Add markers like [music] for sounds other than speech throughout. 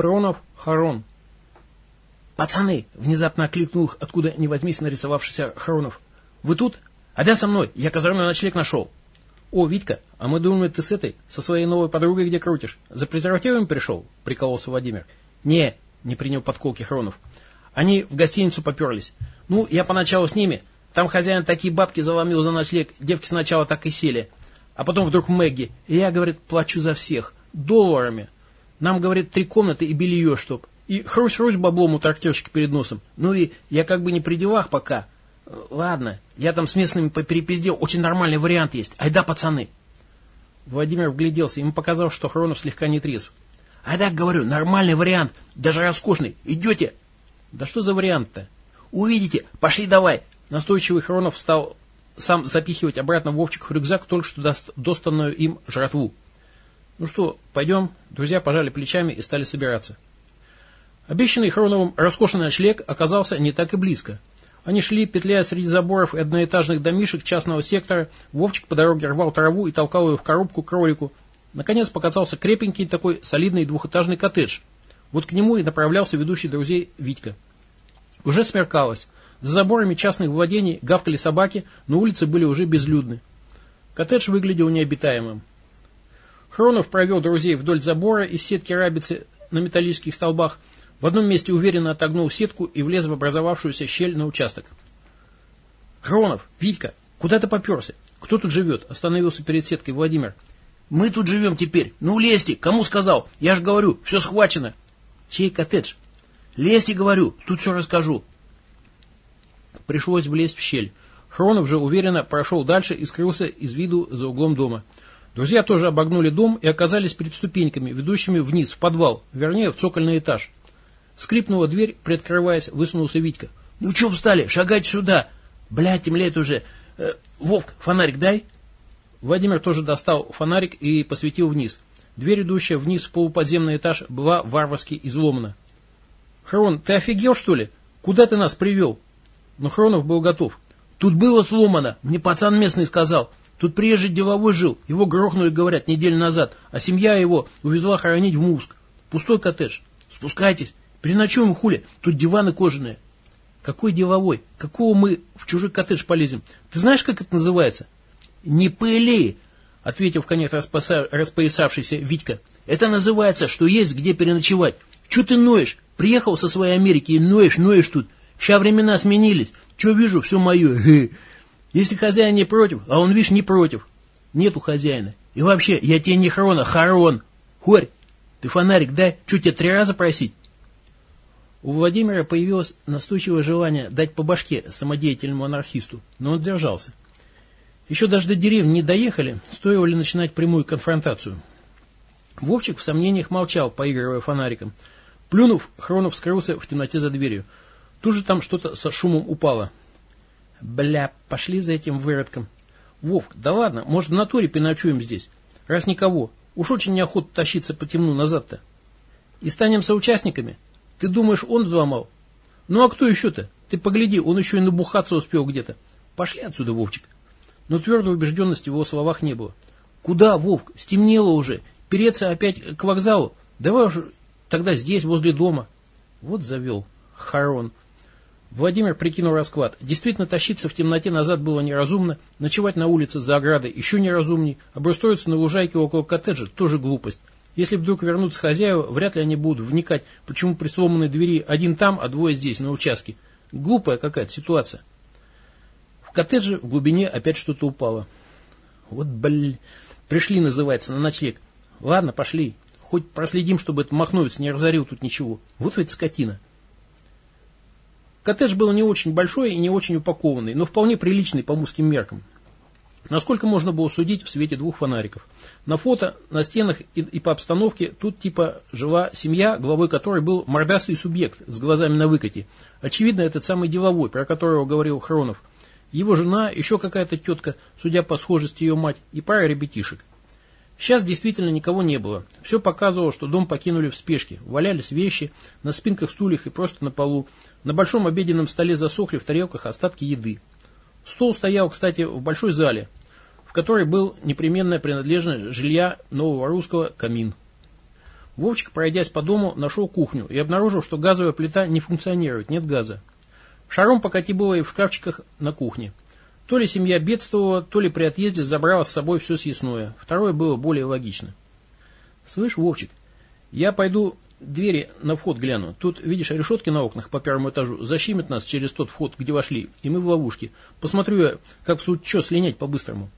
Хронов, Харон. «Пацаны!» — внезапно окликнул откуда не возьмись нарисовавшийся Хронов. «Вы тут? А да со мной, я казарменный ночлег нашел». «О, Витька, а мы думаем, ты с этой, со своей новой подругой где крутишь? За презервативом пришел?» — прикололся Владимир. «Не», — не принял подколки Хронов. «Они в гостиницу поперлись. Ну, я поначалу с ними. Там хозяин такие бабки заломил за ночлег, девки сначала так и сели. А потом вдруг Мэгги. И я, говорит, плачу за всех. Долларами. Нам, говорит, три комнаты и белье, чтоб. И хрусь-хрусь баблом у трактирщика перед носом. Ну и я как бы не при делах пока. Ладно, я там с местными поперепиздел, очень нормальный вариант есть. Айда, пацаны. Владимир вгляделся, ему показалось, что Хронов слегка не трезв. Айда, говорю, нормальный вариант, даже роскошный. Идете? Да что за вариант-то? Увидите, пошли давай. Настойчивый Хронов стал сам запихивать обратно Вовчик в рюкзак только что достанную им жратву. Ну что, пойдем? Друзья пожали плечами и стали собираться. Обещанный Хроновым роскошный ночлег оказался не так и близко. Они шли, петляя среди заборов и одноэтажных домишек частного сектора. Вовчик по дороге рвал траву и толкал ее в коробку кролику. Наконец показался крепенький такой солидный двухэтажный коттедж. Вот к нему и направлялся ведущий друзей Витька. Уже смеркалось. За заборами частных владений гавкали собаки, но улицы были уже безлюдны. Коттедж выглядел необитаемым. Хронов провел друзей вдоль забора из сетки рабицы на металлических столбах, в одном месте уверенно отогнул сетку и влез в образовавшуюся щель на участок. «Хронов, Витька, куда ты поперся? Кто тут живет?» Остановился перед сеткой Владимир. «Мы тут живем теперь. Ну, лезьте. Кому сказал? Я же говорю, все схвачено». «Чей коттедж?» «Лезьте, говорю. Тут все расскажу». Пришлось влезть в щель. Хронов же уверенно прошел дальше и скрылся из виду за углом дома. Друзья тоже обогнули дом и оказались перед ступеньками, ведущими вниз, в подвал, вернее, в цокольный этаж. Скрипнула дверь, приоткрываясь, высунулся Витька. «Ну что встали? Шагайте сюда!» «Блядь, темлеет уже! Э, Вовк, фонарик дай!» Владимир тоже достал фонарик и посветил вниз. Дверь, идущая вниз в полуподземный этаж, была варварски изломана. «Хрон, ты офигел, что ли? Куда ты нас привел?» Но Хронов был готов. «Тут было сломано, мне пацан местный сказал. Тут приезжий деловой жил, его грохнули, говорят, неделю назад, а семья его увезла хоронить в Муск. Пустой коттедж. Спускайтесь, переночуем хули, тут диваны кожаные. Какой деловой? Какого мы в чужой коттедж полезем? Ты знаешь, как это называется? Не пыли, ответил в конец распоясавшийся Витька. Это называется, что есть где переночевать. Че ты ноешь? Приехал со своей Америки и ноешь, ноешь тут. Ща времена сменились. Че вижу, все мое. [laughs] Если хозяин не против, а он, видишь, не против. Нету хозяина. И вообще, я тебе не хрона, харон. Хорь, ты фонарик дай, что тебе три раза просить? У Владимира появилось настойчивое желание дать по башке самодеятельному анархисту, но он держался. Еще даже до деревни не доехали, стоило ли начинать прямую конфронтацию. Вовчик в сомнениях молчал, поигрывая фонариком. Плюнув, Хронов скрылся в темноте за дверью. Тут же там что-то со шумом упало. Бля, пошли за этим выродком. Вовк, да ладно, может в натуре переночуем здесь. Раз никого. Уж очень неохота тащиться по темну назад-то. И станем соучастниками. Ты думаешь, он взломал? Ну а кто еще-то? Ты погляди, он еще и набухаться успел где-то. Пошли отсюда, Вовчик. Но твердой убежденности в его словах не было. Куда, Вовк? Стемнело уже. Переться опять к вокзалу? Давай уже тогда здесь, возле дома. Вот завел. Харон. Владимир прикинул расклад. Действительно, тащиться в темноте назад было неразумно, ночевать на улице за оградой еще неразумней, обустроиться на лужайке около коттеджа тоже глупость. Если вдруг вернутся хозяева, вряд ли они будут вникать, почему при сломанной двери один там, а двое здесь, на участке. Глупая какая-то ситуация. В коттедже в глубине опять что-то упало. Вот, блин, пришли, называется, на ночлег. Ладно, пошли. Хоть проследим, чтобы этот махновец не разорил тут ничего. Вот ведь скотина. Коттедж был не очень большой и не очень упакованный, но вполне приличный по мужским меркам. Насколько можно было судить в свете двух фонариков. На фото, на стенах и, и по обстановке тут типа жила семья, главой которой был мордастый субъект с глазами на выкате. Очевидно, этот самый деловой, про которого говорил Хронов. Его жена, еще какая-то тетка, судя по схожести ее мать, и пара ребятишек. Сейчас действительно никого не было. Все показывало, что дом покинули в спешке. Валялись вещи на спинках стульях и просто на полу. На большом обеденном столе засохли в тарелках остатки еды. Стол стоял, кстати, в большой зале, в которой был непременная принадлежность жилья нового русского камин. Вовчик, пройдясь по дому, нашел кухню и обнаружил, что газовая плита не функционирует, нет газа. Шаром покати было и в шкафчиках на кухне. То ли семья бедствовала, то ли при отъезде забрала с собой все съестное. Второе было более логично. «Слышь, Вовчик, я пойду двери на вход гляну. Тут, видишь, решетки на окнах по первому этажу защемят нас через тот вход, где вошли, и мы в ловушке. Посмотрю я, как в что слинять по-быстрому».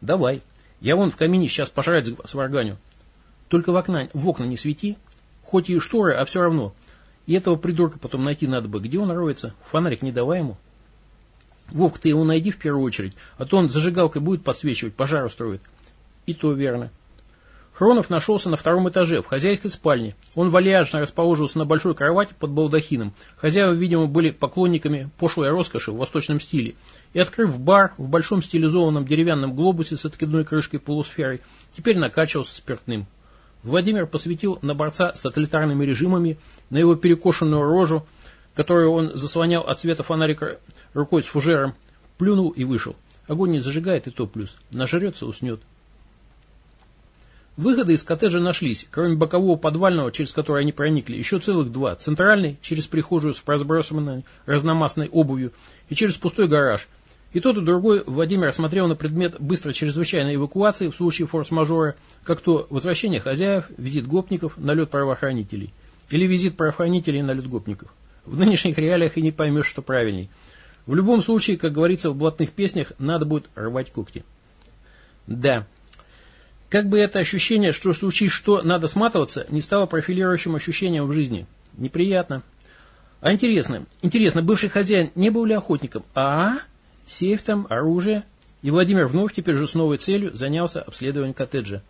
«Давай. Я вон в камине сейчас пожрать сварганю. Только в окна, в окна не свети. Хоть и шторы, а все равно. И этого придурка потом найти надо бы. Где он роется? Фонарик не давай ему». Вовк, ты его найди в первую очередь, а то он зажигалкой будет подсвечивать, пожар устроит. И то верно. Хронов нашелся на втором этаже, в хозяйской спальне. Он вальяжно расположился на большой кровати под балдахином. Хозяева, видимо, были поклонниками пошлой роскоши в восточном стиле. И, открыв бар в большом стилизованном деревянном глобусе с откидной крышкой полусферой, теперь накачивался спиртным. Владимир посветил на борца с тоталитарными режимами, на его перекошенную рожу, которую он заслонял от света фонарика рукой с фужером, плюнул и вышел. Огонь не зажигает, и то плюс. Нажрется, уснет. Выходы из коттеджа нашлись, кроме бокового подвального, через который они проникли, еще целых два. Центральный, через прихожую с разбросанной разномастной обувью, и через пустой гараж. И тот, и другой Владимир осмотрел на предмет быстрой чрезвычайной эвакуации в случае форс-мажора, как то возвращение хозяев, визит гопников, налет правоохранителей. Или визит правоохранителей, налет гопников. В нынешних реалиях и не поймешь, что правильней. В любом случае, как говорится в блатных песнях, надо будет рвать когти. Да. Как бы это ощущение, что случись что, надо сматываться, не стало профилирующим ощущением в жизни. Неприятно. А интересно, интересно, бывший хозяин не был ли охотником? А? Сейф там, оружие? И Владимир вновь теперь же с новой целью занялся обследованием коттеджа.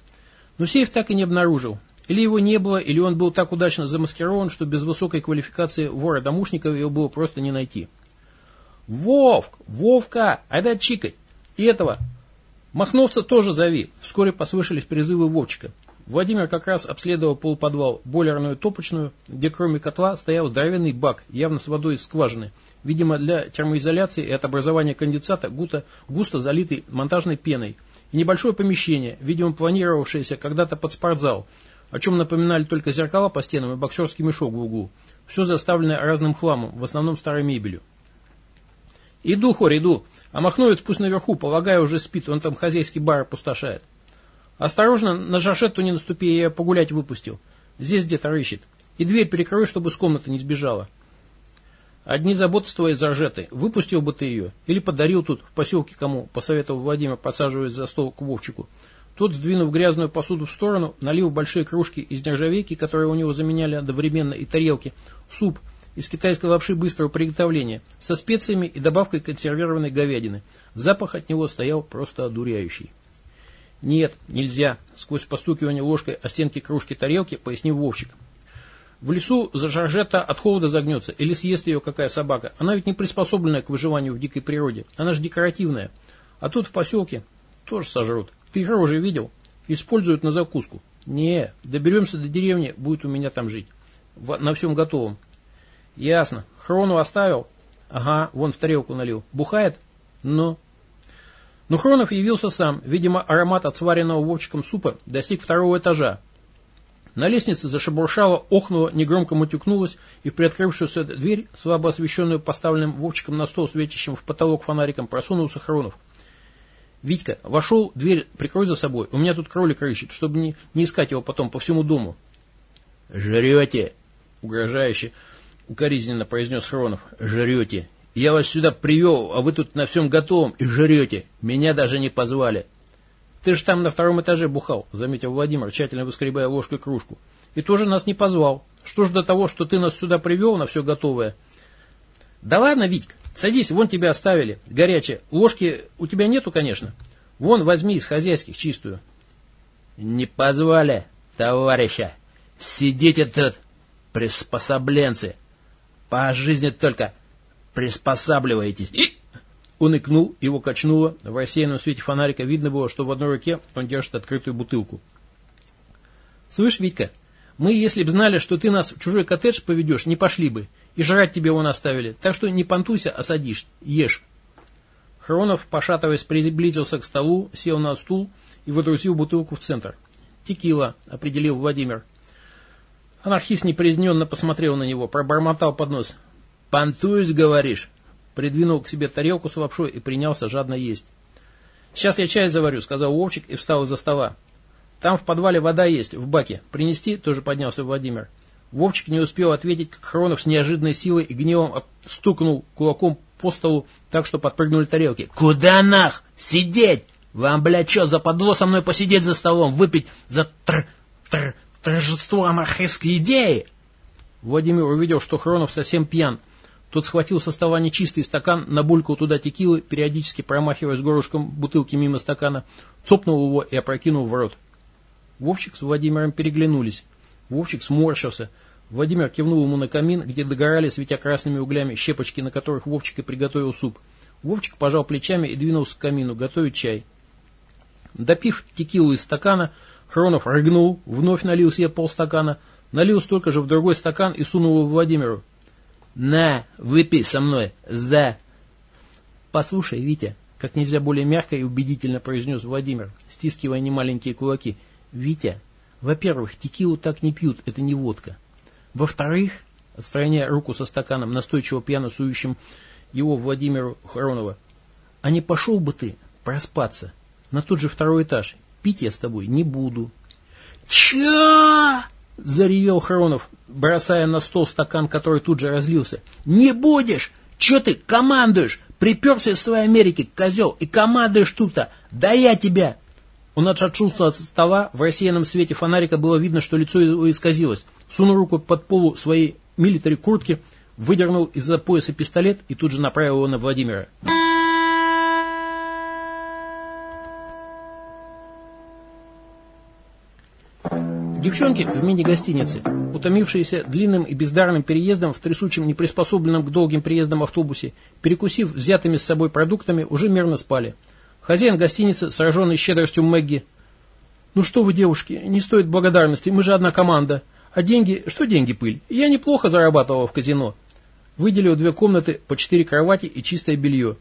Но сейф так и не обнаружил. Или его не было, или он был так удачно замаскирован, что без высокой квалификации вора-домушника его было просто не найти. «Вовк! Вовка! Айда чикать! И этого!» Махновца тоже зови. Вскоре послышались призывы Вовчика. Владимир как раз обследовал полуподвал, бойлерную топочную, где кроме котла стоял здоровенный бак, явно с водой из скважины, видимо для термоизоляции и от образования конденсата густо, густо залитый монтажной пеной, и небольшое помещение, видимо планировавшееся когда-то под спортзал, о чем напоминали только зеркала по стенам и боксерский мешок в углу. Все заставлено разным хламом, в основном старой мебелью. Иду, хорь, иду. А Махновец пусть наверху, полагаю, уже спит, он там хозяйский бар опустошает. Осторожно, на жашетту не наступи, я погулять выпустил. Здесь где-то рыщет. И дверь перекрой, чтобы с комнаты не сбежала. Одни заботы с твоей заржетой. Выпустил бы ты ее. Или подарил тут, в поселке кому, посоветовал Владимир, подсаживаясь за стол к Вовчику. Тот, сдвинув грязную посуду в сторону, налил большие кружки из нержавейки, которые у него заменяли одновременно, и тарелки, суп – из китайской лапши быстрого приготовления, со специями и добавкой консервированной говядины. Запах от него стоял просто одуряющий. «Нет, нельзя», — сквозь постукивание ложкой о стенки кружки тарелки пояснил Вовчик. «В лесу за жаржета от холода загнется или съест ее какая собака. Она ведь не приспособленная к выживанию в дикой природе. Она же декоративная. А тут в поселке тоже сожрут. Их уже видел? Используют на закуску. Не, доберемся до деревни, будет у меня там жить. на всем готовом. Ясно. Хрону оставил? Ага, вон в тарелку налил. Бухает? Ну. Но Хронов явился сам. Видимо, аромат от сваренного Вовчиком супа достиг второго этажа. На лестнице зашебуршало, охнуло, негромко мутюкнулось, и в приоткрывшуюся дверь, слабо освещенную поставленным Вовчиком на стол, светящим в потолок фонариком, просунулся Хронов. «Витька, вошел, дверь прикрой за собой, у меня тут кролик рыщет, чтобы не, не искать его потом по всему дому». «Жрете!» — угрожающе укоризненно произнес Хронов. «Жрете. Я вас сюда привел, а вы тут на всем готовом и жрете. Меня даже не позвали». «Ты же там на втором этаже бухал», — заметил Владимир, тщательно выскребая ложкой кружку. «И тоже нас не позвал. Что ж до того, что ты нас сюда привел на все готовое?» «Да ладно, Витька, садись, вон тебя оставили. Горячее. Ложки у тебя нету, конечно. Вон, возьми из хозяйских чистую». «Не позвали, товарища. Сидите тут, приспособленцы. По жизни только приспосабливаетесь. И... Он икнул, его качнуло. В рассеянном свете фонарика видно было, что в одной руке он держит открытую бутылку. «Слышь, Витька, мы, если б знали, что ты нас в чужой коттедж поведешь, не пошли бы. И жрать тебе вон оставили. Так что не понтуйся, а садишь. Ешь». Хронов, пошатываясь, приблизился к столу, сел на стул и выдрузил бутылку в центр. «Текила», — определил Владимир. Анархист непризненно посмотрел на него, пробормотал под нос. «Понтуюсь, говоришь?» Придвинул к себе тарелку с лапшой и принялся жадно есть. «Сейчас я чай заварю», — сказал Вовчик и встал из-за стола. «Там в подвале вода есть, в баке. Принести?» — тоже поднялся Владимир. Вовчик не успел ответить, как Хронов с неожиданной силой и гневом стукнул кулаком по столу так, что подпрыгнули тарелки. «Куда нах? Сидеть! Вам, блядь, что, западло со мной посидеть за столом, выпить за тр... тр... торжество анархистской идеи?» Владимир увидел, что Хронов совсем пьян. Тот схватил со стола нечистый стакан, набулькал туда текилы, периодически промахиваясь горлышком бутылки мимо стакана, цопнул его и опрокинул в рот. Вовчик с Владимиром переглянулись. Вовчик сморщился. Владимир кивнул ему на камин, где догорали, светя красными углями, щепочки, на которых Вовчик и приготовил суп. Вовчик пожал плечами и двинулся к камину, готовить чай. Допив текилу из стакана, Хронов рыгнул, вновь налил себе полстакана, налил столько же в другой стакан и сунул его Владимиру. «На, выпей со мной, да!» «Послушай, Витя», как нельзя более мягко и убедительно произнес Владимир, стискивая немаленькие кулаки. «Витя, во-первых, текилу так не пьют, это не водка. Во-вторых, отстраняя руку со стаканом, настойчиво пьяно сующим его Владимиру Харонова, а не пошел бы ты проспаться на тот же второй этаж. Пить я с тобой не буду. Чё? Заревел Хронов, бросая на стол стакан, который тут же разлился. «Не будешь! Че ты командуешь? Приперся из своей Америки, козел, и командуешь тут-то! Да я тебя!» Он отшатнулся от стола, в рассеянном свете фонарика было видно, что лицо его исказилось. Сунул руку под полу своей милитари куртки, выдернул из-за пояса пистолет и тут же направил его на Владимира. Девчонки в мини-гостинице, утомившиеся длинным и бездарным переездом в трясучем, неприспособленном к долгим приездам автобусе, перекусив взятыми с собой продуктами, уже мирно спали. Хозяин гостиницы, сраженный щедростью Мэгги. «Ну что вы, девушки, не стоит благодарности, мы же одна команда. А деньги, что деньги пыль? Я неплохо зарабатывал в казино». Выделил две комнаты, по четыре кровати и чистое белье.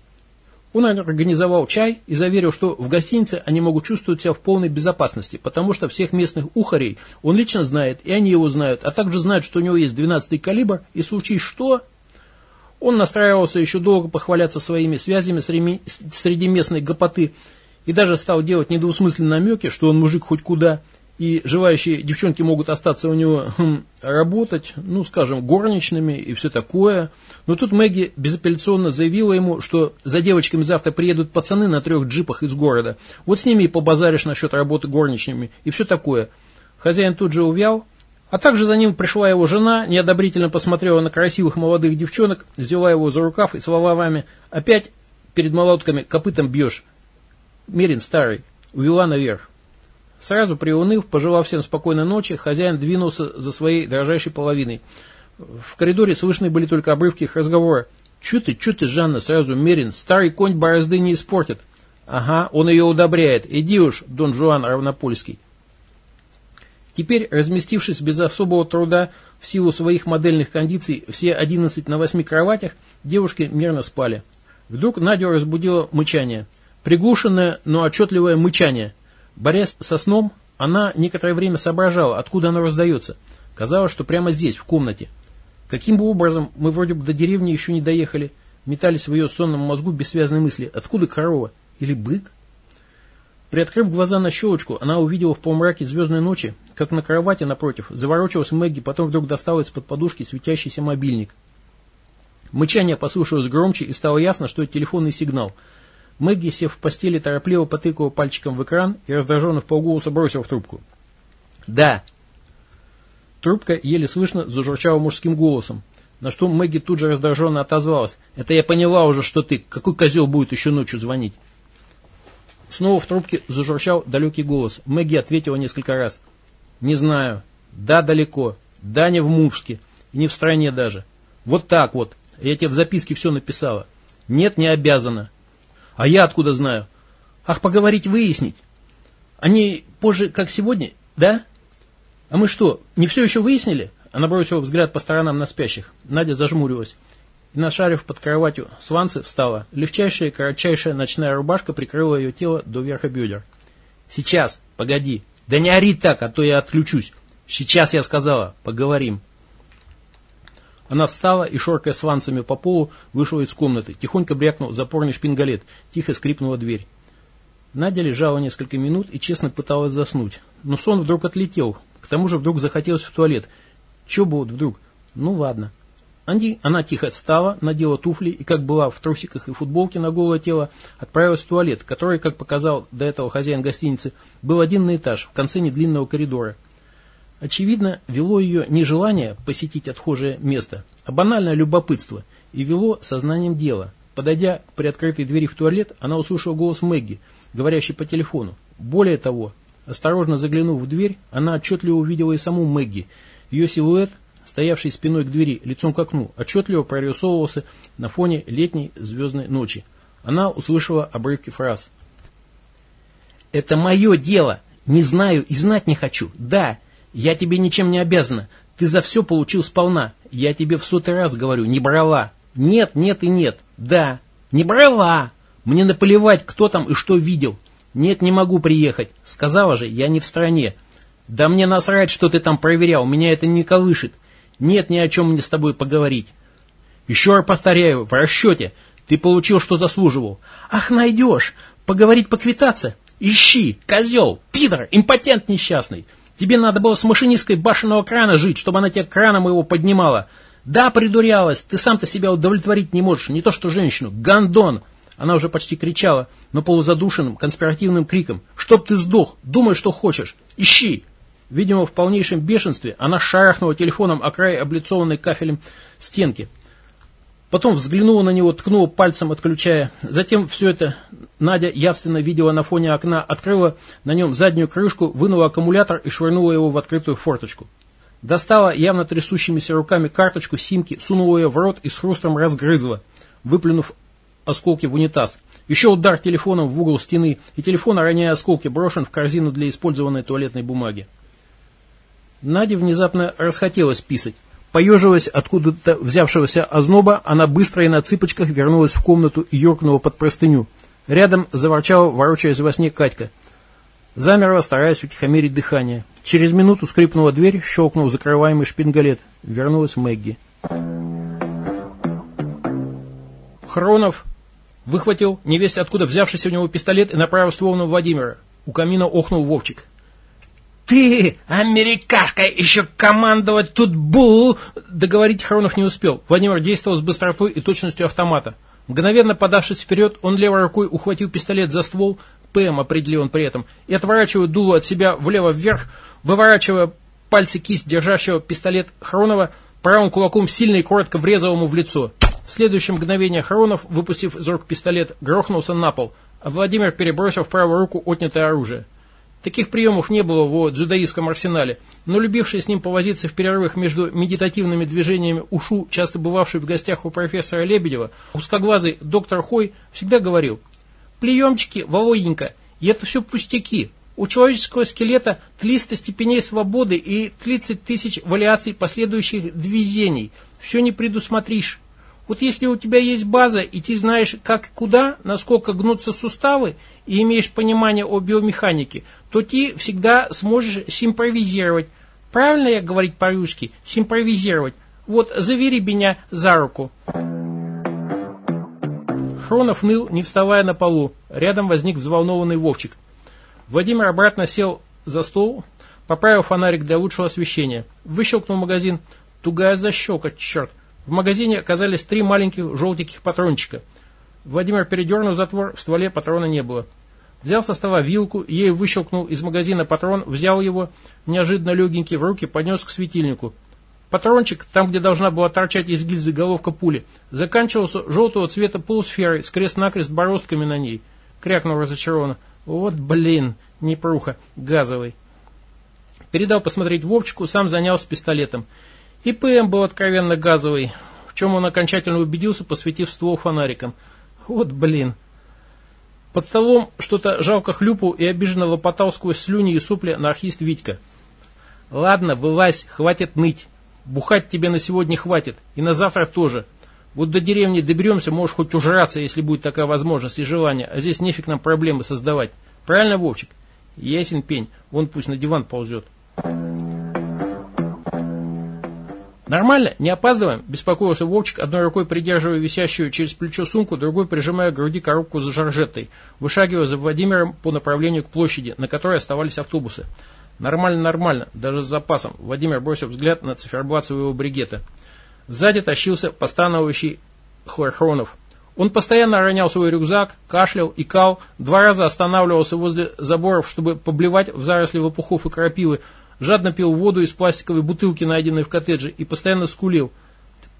Он организовал чай и заверил, что в гостинице они могут чувствовать себя в полной безопасности, потому что всех местных ухарей он лично знает, и они его знают, а также знают, что у него есть 12-й калибр, и случае что... Он настраивался еще долго похваляться своими связями среди местной гопоты и даже стал делать недвусмысленные намеки, что он мужик хоть куда, и желающие девчонки могут остаться у него хм, работать, ну, скажем, горничными и все такое. Но тут Мэгги безапелляционно заявила ему, что за девочками завтра приедут пацаны на трех джипах из города. Вот с ними и побазаришь насчет работы горничными и все такое. Хозяин тут же увял, а также за ним пришла его жена, неодобрительно посмотрела на красивых молодых девчонок, взяла его за рукав и словами «Опять перед молотками копытом бьешь». Мерин старый, увела наверх. Сразу приуныв, пожелав всем спокойной ночи, хозяин двинулся за своей дрожащей половиной. В коридоре слышны были только обрывки их разговора. «Чё ты, чё ты, Жанна, сразу мерин, старый конь борозды не испортит». «Ага, он ее удобряет. Иди уж, Дон Жуан Равнопольский». Теперь, разместившись без особого труда в силу своих модельных кондиций все 11 на 8 кроватях, девушки мирно спали. Вдруг Надю разбудило мычание. Приглушенное, но отчетливое мычание – Борясь со сном, она некоторое время соображала, откуда оно раздается. Казалось, что прямо здесь, в комнате. Каким бы образом мы вроде бы до деревни еще не доехали, метались в ее сонном мозгу бессвязные мысли. Откуда корова? Или бык? Приоткрыв глаза на щелочку, она увидела в полумраке звездной ночи, как на кровати напротив, заворочилась Мэгги, потом вдруг достала из-под подушки светящийся мобильник. Мычание послышалось громче, и стало ясно, что это телефонный сигнал – Мэгги, сев в постели, торопливо потыкала пальчиком в экран и раздраженно в полголоса бросил в трубку. «Да». Трубка еле слышно зажурчала мужским голосом, на что Мэгги тут же раздраженно отозвалась. «Это я поняла уже, что ты. Какой козел будет еще ночью звонить?» Снова в трубке зажурчал далекий голос. Мэгги ответила несколько раз. «Не знаю. Да, далеко. Да, не в Мувске. И не в стране даже. Вот так вот. Я тебе в записке все написала. Нет, не обязана. А я откуда знаю? Ах, поговорить, выяснить. Они позже, как сегодня, да? А мы что, не все еще выяснили? Она бросила взгляд по сторонам на спящих. Надя зажмурилась. И, нашарив под кроватью сванцы, встала. Легчайшая, коротчайшая ночная рубашка прикрыла ее тело до верха бедер. «Сейчас, погоди. Да не ори так, а то я отключусь. Сейчас я сказала, поговорим. Она встала и, шоркая сванцами по полу, вышла из комнаты. Тихонько брякнул запорный шпингалет. Тихо скрипнула дверь. Надя лежала несколько минут и честно пыталась заснуть. Но сон вдруг отлетел. К тому же вдруг захотелось в туалет. Че будет вдруг? Ну ладно. Анди, она тихо встала, надела туфли и, как была в трусиках и футболке на голое тело, отправилась в туалет, который, как показал до этого хозяин гостиницы, был один на этаж, в конце недлинного коридора. Очевидно, вело ее не желание посетить отхожее место, а банальное любопытство, и вело сознанием дела. Подойдя к приоткрытой двери в туалет, она услышала голос Мэгги, говорящий по телефону. Более того, осторожно заглянув в дверь, она отчетливо увидела и саму Мэгги. Ее силуэт стоявший спиной к двери, лицом к окну, отчетливо прорисовывался на фоне летней звездной ночи. Она услышала обрывки фраз. «Это мое дело! Не знаю и знать не хочу! Да, я тебе ничем не обязана! Ты за все получил сполна! Я тебе в сотый раз говорю, не брала! Нет, нет и нет! Да, не брала! Мне наплевать, кто там и что видел! Нет, не могу приехать! Сказала же, я не в стране!» «Да мне насрать, что ты там проверял, меня это не колышет. Нет ни о чем мне с тобой поговорить. Еще раз повторяю, в расчете. Ты получил, что заслуживал. Ах, найдешь. Поговорить, поквитаться. Ищи, козел, пидор, импотент несчастный. Тебе надо было с машинисткой башенного крана жить, чтобы она тебя краном его поднимала. Да, придурялась, ты сам-то себя удовлетворить не можешь, не то что женщину. Гандон! Она уже почти кричала, но полузадушенным, конспиративным криком. Чтоб ты сдох, думай, что хочешь. Ищи! Видимо, в полнейшем бешенстве она шарахнула телефоном о край облицованной кафелем стенки. Потом взглянула на него, ткнула пальцем, отключая. Затем все это Надя явственно видела на фоне окна, открыла на нем заднюю крышку, вынула аккумулятор и швырнула его в открытую форточку. Достала явно трясущимися руками карточку симки, сунула ее в рот и с хрустом разгрызла, выплюнув осколки в унитаз. Еще удар телефоном в угол стены, и телефон, роняя осколки, брошен в корзину для использованной туалетной бумаги. Наде внезапно расхотелось писать. Поежилась откуда-то взявшегося озноба, она быстро и на цыпочках вернулась в комнату и юркнула под простыню. Рядом заворчала, ворочаясь во сне Катька. Замерла, стараясь утихомирить дыхание. Через минуту скрипнула дверь, щелкнул закрываемый шпингалет. Вернулась Мэгги. Хронов выхватил, невесть откуда взявшийся у него пистолет и направил ствол на Владимира. У камина охнул Вовчик. «Ты, америкашка, еще командовать тут бу!» Договорить Хронов не успел. Владимир действовал с быстротой и точностью автомата. Мгновенно подавшись вперед, он левой рукой ухватил пистолет за ствол, ПМ определил он при этом, и отворачивая дуло от себя влево-вверх, выворачивая пальцы кисть, держащего пистолет Хронова, правым кулаком сильно и коротко врезал ему в лицо. В следующее мгновение Хронов, выпустив из рук пистолет, грохнулся на пол, а Владимир перебросил в правую руку отнятое оружие. Таких приемов не было в дзюдоистском арсенале, но любивший с ним повозиться в перерывах между медитативными движениями ушу, часто бывавший в гостях у профессора Лебедева, узкоглазый доктор Хой всегда говорил, «Приемчики, Володенька, это все пустяки. У человеческого скелета 300 степеней свободы и 30 тысяч вариаций последующих движений. Все не предусмотришь». Вот если у тебя есть база, и ты знаешь, как и куда, насколько гнутся суставы, и имеешь понимание о биомеханике, то ты всегда сможешь симпровизировать. Правильно я говорить по-русски? Симпровизировать. Вот, завери меня за руку. Хронов ныл, не вставая на полу. Рядом возник взволнованный Вовчик. Владимир обратно сел за стол, поправил фонарик для лучшего освещения. Выщелкнул магазин. Тугая защелка, черт. В магазине оказались три маленьких желтеньких патрончика. Владимир передернул затвор, в стволе патрона не было. Взял со стола вилку, ею выщелкнул из магазина патрон, взял его, неожиданно легенький, в руки, поднес к светильнику. Патрончик, там, где должна была торчать из гильзы головка пули, заканчивался желтого цвета полусферой с крест-накрест бороздками на ней. Крякнул разочарованно. Вот блин, непруха, газовый. Передал посмотреть Вовчику, сам занялся пистолетом. И ПМ был откровенно газовый, в чем он окончательно убедился, посветив ствол фонариком. Вот блин. Под столом что-то жалко хлюпал и обиженно лопотал сквозь слюни и сопли анархист Витька. Ладно, вылазь, хватит ныть. Бухать тебе на сегодня хватит. И на завтра тоже. Вот до деревни доберемся, можешь хоть ужраться, если будет такая возможность и желание. А здесь нефиг нам проблемы создавать. Правильно, Вовчик? Ясен пень. Вон пусть на диван ползет. «Нормально? Не опаздываем?» – беспокоился Вовчик, одной рукой придерживая висящую через плечо сумку, другой прижимая к груди коробку за жаржетой, вышагивая за Владимиром по направлению к площади, на которой оставались автобусы. «Нормально, нормально, даже с запасом», – Владимир бросил взгляд на циферблат своего бригета. Сзади тащился постановающий Хлорхронов. Он постоянно ронял свой рюкзак, кашлял, икал, два раза останавливался возле заборов, чтобы поблевать в заросли лопухов и крапивы, жадно пил воду из пластиковой бутылки, найденной в коттедже, и постоянно скулил.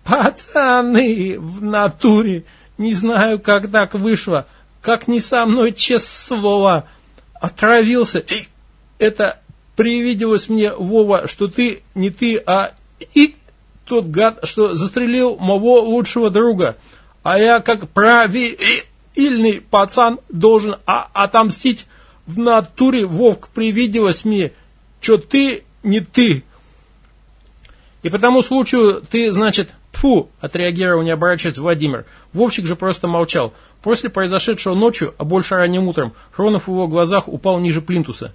«Пацаны, в натуре! Не знаю, как так вышло! Как не со мной, честное слово! Отравился! И это привиделось мне, Вова, что ты не ты, а и тот гад, что застрелил моего лучшего друга. А я, как правильный пацан, должен отомстить в натуре, Вовк, привиделось мне, что ты не ты. И по тому случаю ты, значит, фу, отреагировал, не оборачиваясь Владимир. Вовчик же просто молчал. После произошедшего ночью, а больше ранним утром, Хронов в его глазах упал ниже плинтуса.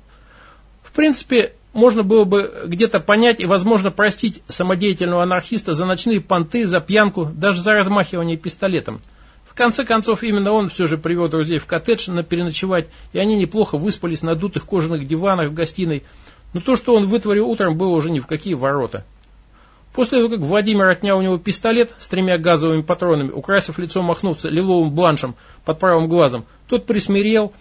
В принципе, можно было бы где-то понять и, возможно, простить самодеятельного анархиста за ночные понты, за пьянку, даже за размахивание пистолетом. В конце концов, именно он все же привел друзей в коттедж на переночевать, и они неплохо выспались на дутых кожаных диванах в гостиной, но то, что он вытворил утром, было уже ни в какие ворота. После того, как Владимир отнял у него пистолет с тремя газовыми патронами, украсив лицо махнуться лиловым бланшем под правым глазом, тот присмирел,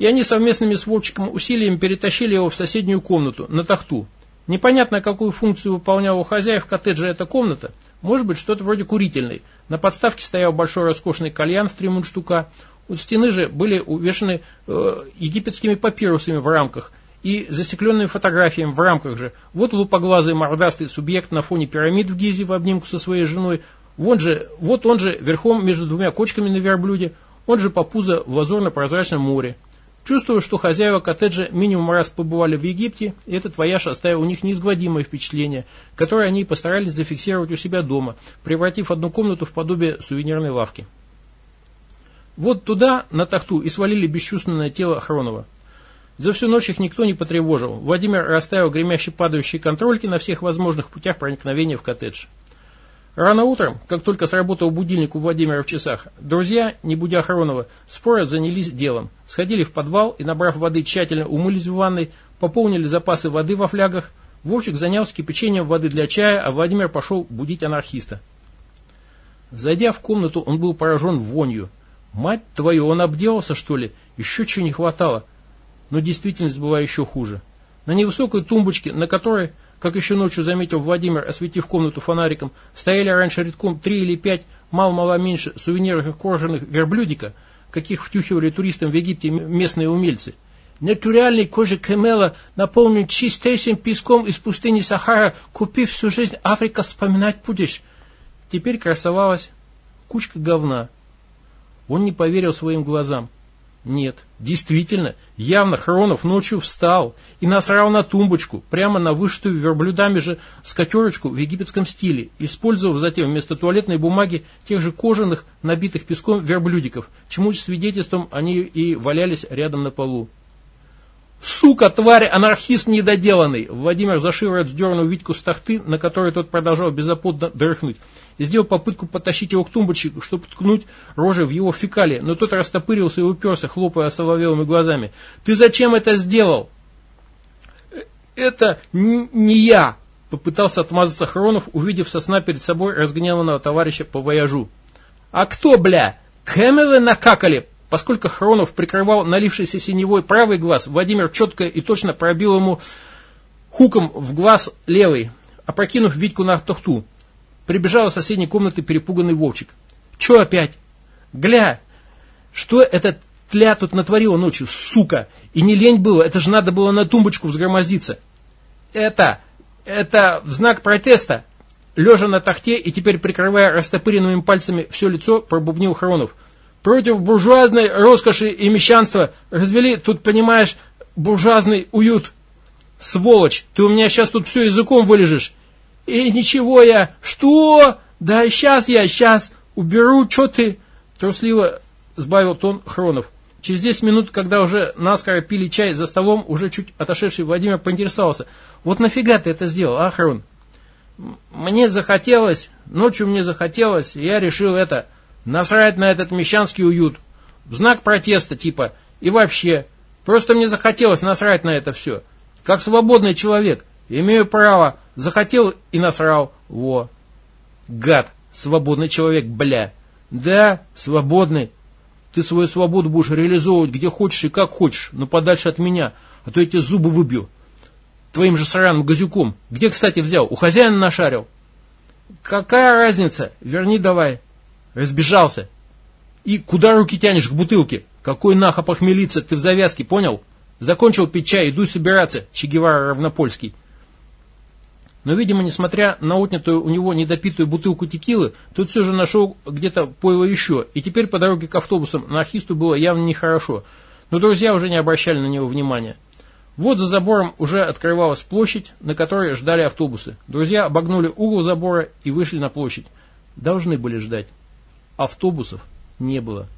и они совместными с Вовчиком усилиями перетащили его в соседнюю комнату, на тахту. Непонятно, какую функцию выполняла у хозяев коттеджа эта комната. Может быть, что-то вроде курительной. На подставке стоял большой роскошный кальян в три мундштука. У стены же были увешаны э, египетскими папирусами в рамках – и засекленными фотографиями в рамках же. Вот лупоглазый мордастый субъект на фоне пирамид в Гизе в обнимку со своей женой. Вот, же, вот он же верхом между двумя кочками на верблюде. Он же по пузо в лазурно-прозрачном море. Чувствую, что хозяева коттеджа минимум раз побывали в Египте, и этот вояж оставил у них неизгладимое впечатление, которое они постарались зафиксировать у себя дома, превратив одну комнату в подобие сувенирной лавки. Вот туда, на тахту, и свалили бесчувственное тело Хронова. За всю ночь их никто не потревожил. Владимир расставил гремящие падающие контрольки на всех возможных путях проникновения в коттедж. Рано утром, как только сработал будильник у Владимира в часах, друзья, не будя Хронова, споро занялись делом. Сходили в подвал и, набрав воды, тщательно умылись в ванной, пополнили запасы воды во флягах. Вовчик занялся кипячением воды для чая, а Владимир пошел будить анархиста. Зайдя в комнату, он был поражен вонью. «Мать твою, он обделался, что ли? Еще чего не хватало!» Но действительность была еще хуже. На невысокой тумбочке, на которой, как еще ночью заметил Владимир, осветив комнату фонариком, стояли раньше редком три или пять, мало-мало меньше, сувенирных кожаных верблюдика, каких втюхивали туристам в Египте местные умельцы. Натуральный кожи камела наполнен чистейшим песком из пустыни Сахара, купив всю жизнь, Африка вспоминать будешь. Теперь красовалась кучка говна. Он не поверил своим глазам. Нет, действительно, явно Хронов ночью встал и насрал на тумбочку, прямо на вышитую верблюдами же скатерочку в египетском стиле, использовав затем вместо туалетной бумаги тех же кожаных, набитых песком верблюдиков, чему свидетельством они и валялись рядом на полу. «Сука, тварь, анархист недоделанный!» Владимир за шиворот сдернул Витьку с тахты, на которой тот продолжал беззаботно дрыхнуть, и сделал попытку потащить его к тумбочке, чтобы ткнуть рожей в его фекалии, но тот растопырился и уперся, хлопая соловелыми глазами. «Ты зачем это сделал?» «Это не я!» Попытался отмазаться Хронов, увидев сосна перед собой разгневанного товарища по вояжу. «А кто, бля? Кэмелы накакали!» Поскольку Хронов прикрывал налившийся синевой правый глаз, Владимир четко и точно пробил ему хуком в глаз левый, опрокинув Витьку на тахту. Прибежал из соседней комнаты перепуганный Вовчик. «Че опять?» «Гля! Что этот тля тут натворила ночью, сука? И не лень было, это же надо было на тумбочку взгромоздиться!» «Это... это в знак протеста!» Лежа на тахте и теперь прикрывая растопыренными пальцами все лицо, пробубнил Хронов – против буржуазной роскоши и мещанства развели тут, понимаешь, буржуазный уют. Сволочь, ты у меня сейчас тут все языком вылежишь. И ничего я... Что? Да сейчас я, сейчас уберу, что ты... Трусливо сбавил тон Хронов. Через 10 минут, когда уже наскоро пили чай за столом, уже чуть отошедший Владимир поинтересовался. Вот нафига ты это сделал, а, Хрон? Мне захотелось, ночью мне захотелось, и я решил это, насрать на этот мещанский уют. В знак протеста типа, и вообще, просто мне захотелось насрать на это все. Как свободный человек, имею право, захотел и насрал, во. Гад, свободный человек, бля. Да, свободный. Ты свою свободу будешь реализовывать где хочешь и как хочешь, но подальше от меня, а то я тебе зубы выбью твоим же сраным газюком. Где, кстати, взял? У хозяина нашарил. Какая разница? Верни давай. Разбежался. И куда руки тянешь к бутылке? Какой нахо похмелиться ты в завязке, понял? Закончил пить чай, иду собираться, Че Гевара Равнопольский. Но, видимо, несмотря на отнятую у него недопитую бутылку текилы, тот все же нашел где-то пойло еще, и теперь по дороге к автобусам на Ахисту было явно нехорошо. Но друзья уже не обращали на него внимания. Вот за забором уже открывалась площадь, на которой ждали автобусы. Друзья обогнули угол забора и вышли на площадь. Должны были ждать. Автобусов не было.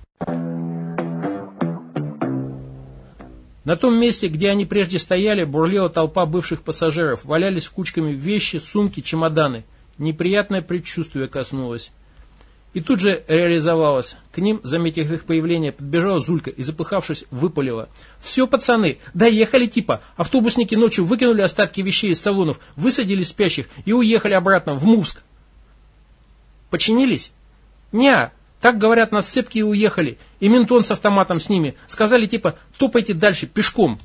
На том месте, где они прежде стояли, бурлила толпа бывших пассажиров. Валялись кучками вещи, сумки, чемоданы. Неприятное предчувствие коснулось. И тут же реализовалось. К ним, заметив их появление, подбежала Зулька и, запыхавшись, выпалила. «Все, пацаны, доехали типа. Автобусники ночью выкинули остатки вещей из салонов, высадили спящих и уехали обратно в Мувск». «Починились?» «Не, так говорят, на сцепки и уехали. И ментон с автоматом с ними. Сказали типа, топайте дальше пешком».